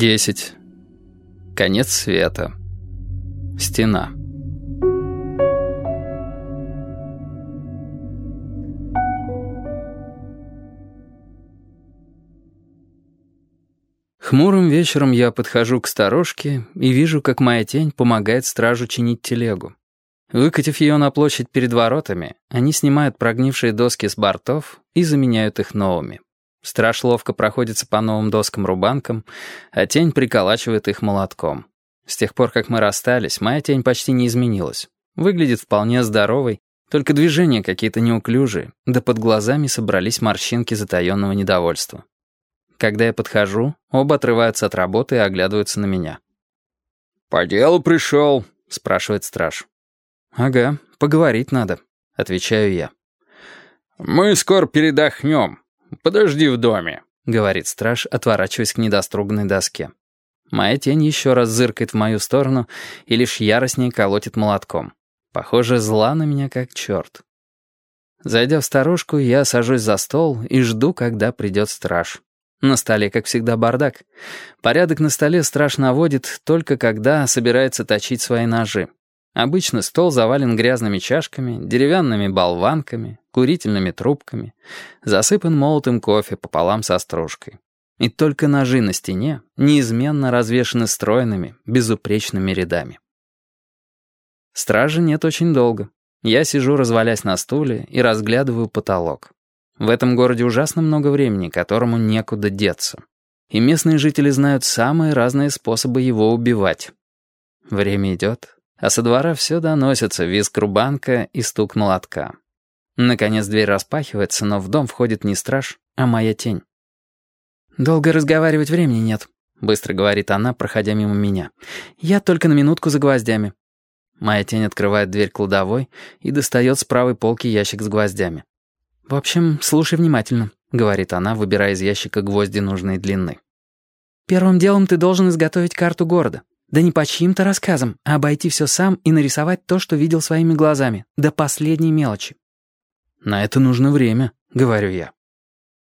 Десять. Конец света. Стена. Хмурым вечером я подхожу к сторожке и вижу, как моя тень помогает стражу чинить телегу. Выкатив ее на площадь перед воротами, они снимают прогнившие доски с бортов и заменяют их новыми. Страж ловко проходится по новым доскам-рубанкам, а тень приколачивает их молотком. С тех пор, как мы расстались, моя тень почти не изменилась. Выглядит вполне здоровой, только движения какие-то неуклюжие, да под глазами собрались морщинки затаенного недовольства. Когда я подхожу, оба отрываются от работы и оглядываются на меня. «По делу пришел?» — спрашивает страж. «Ага, поговорить надо», — отвечаю я. «Мы скоро передохнем. «Подожди в доме», — говорит страж, отворачиваясь к недоструганной доске. Моя тень еще раз зыркает в мою сторону и лишь яростнее колотит молотком. Похоже, зла на меня как черт. Зайдя в сторожку, я сажусь за стол и жду, когда придет страж. На столе, как всегда, бардак. Порядок на столе страж наводит только когда собирается точить свои ножи. Обычно стол завален грязными чашками, деревянными болванками, курительными трубками, засыпан молотым кофе пополам со стружкой. И только ножи на стене неизменно развешаны стройными, безупречными рядами. Стражи нет очень долго. Я сижу, развалясь на стуле, и разглядываю потолок. В этом городе ужасно много времени, которому некуда деться. И местные жители знают самые разные способы его убивать. Время идет, а со двора все доносится визг рубанка и стук молотка. Наконец дверь распахивается, но в дом входит не страж, а моя тень. «Долго разговаривать времени нет», — быстро говорит она, проходя мимо меня. «Я только на минутку за гвоздями». Моя тень открывает дверь кладовой и достает с правой полки ящик с гвоздями. «В общем, слушай внимательно», — говорит она, выбирая из ящика гвозди нужной длины. «Первым делом ты должен изготовить карту города. Да не по чьим-то рассказам, а обойти все сам и нарисовать то, что видел своими глазами, до последней мелочи. «На это нужно время», — говорю я.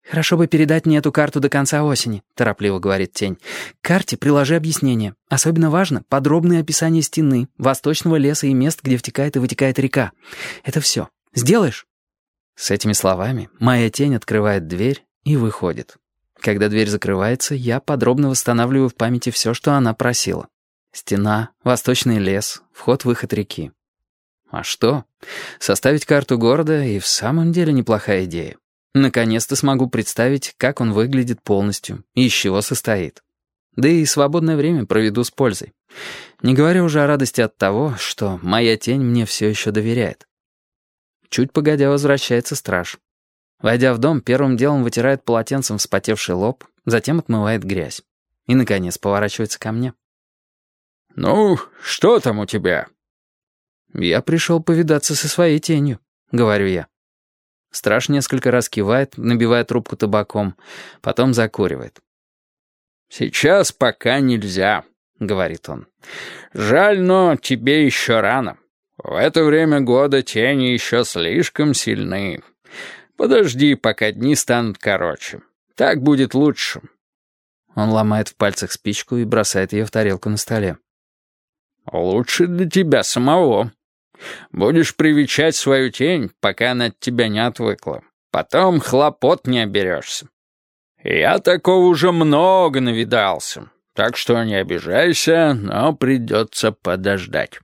«Хорошо бы передать мне эту карту до конца осени», — торопливо говорит Тень. «К карте приложи объяснение. Особенно важно подробное описание стены, восточного леса и мест, где втекает и вытекает река. Это все. Сделаешь?» С этими словами моя тень открывает дверь и выходит. Когда дверь закрывается, я подробно восстанавливаю в памяти все, что она просила. Стена, восточный лес, вход-выход реки. А что? Составить карту города и в самом деле неплохая идея. Наконец-то смогу представить, как он выглядит полностью и из чего состоит. Да и свободное время проведу с пользой. Не говоря уже о радости от того, что моя тень мне все еще доверяет. Чуть погодя возвращается страж. Войдя в дом, первым делом вытирает полотенцем вспотевший лоб, затем отмывает грязь. И, наконец, поворачивается ко мне. «Ну, что там у тебя?» «Я пришел повидаться со своей тенью», — говорю я. Страж несколько раз кивает, набивая трубку табаком, потом закуривает. «Сейчас пока нельзя», — говорит он. «Жаль, но тебе еще рано. В это время года тени еще слишком сильны. Подожди, пока дни станут короче. Так будет лучше». Он ломает в пальцах спичку и бросает ее в тарелку на столе. «Лучше для тебя самого. Будешь привечать свою тень, пока она от тебя не отвыкла. Потом хлопот не оберешься. Я такого уже много навидался, так что не обижайся, но придется подождать».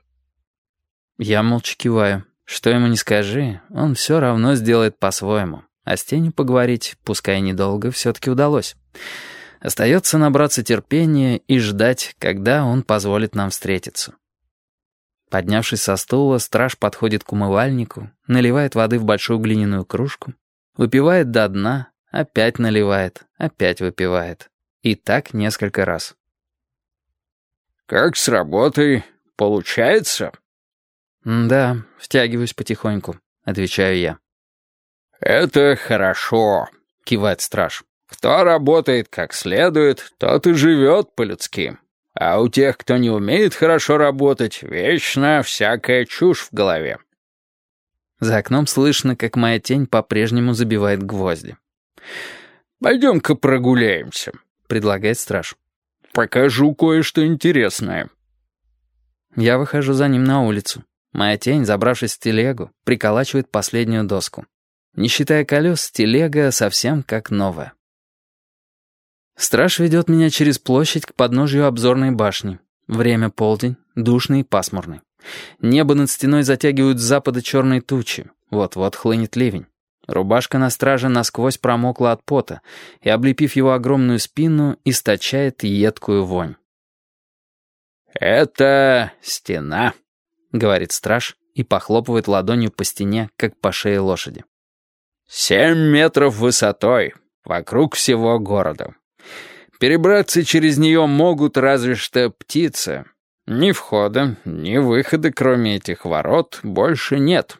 Я молча киваю. Что ему не скажи, он все равно сделает по-своему. А с тенью поговорить, пускай недолго, все-таки удалось. Остается набраться терпения и ждать, когда он позволит нам встретиться. Поднявшись со стула, страж подходит к умывальнику, наливает воды в большую глиняную кружку, выпивает до дна, опять наливает, опять выпивает. И так несколько раз. «Как с работой? Получается?» «Да, втягиваюсь потихоньку», — отвечаю я. «Это хорошо», — кивает страж. Кто работает как следует, тот и живет по-людски. А у тех, кто не умеет хорошо работать, вечно всякая чушь в голове. За окном слышно, как моя тень по-прежнему забивает гвозди. «Пойдем-ка прогуляемся», — предлагает страж. покажу кое-что интересное». Я выхожу за ним на улицу. Моя тень, забравшись в телегу, приколачивает последнюю доску. Не считая колес, телега совсем как новая. Страж ведет меня через площадь к подножию обзорной башни. Время полдень, душный и пасмурный. Небо над стеной затягивают с запада черные тучи. Вот-вот хлынет ливень. Рубашка на страже насквозь промокла от пота и, облепив его огромную спину, источает едкую вонь. «Это стена», — говорит страж и похлопывает ладонью по стене, как по шее лошади. «Семь метров высотой, вокруг всего города. Перебраться через нее могут разве что птицы. Ни входа, ни выхода, кроме этих ворот, больше нет.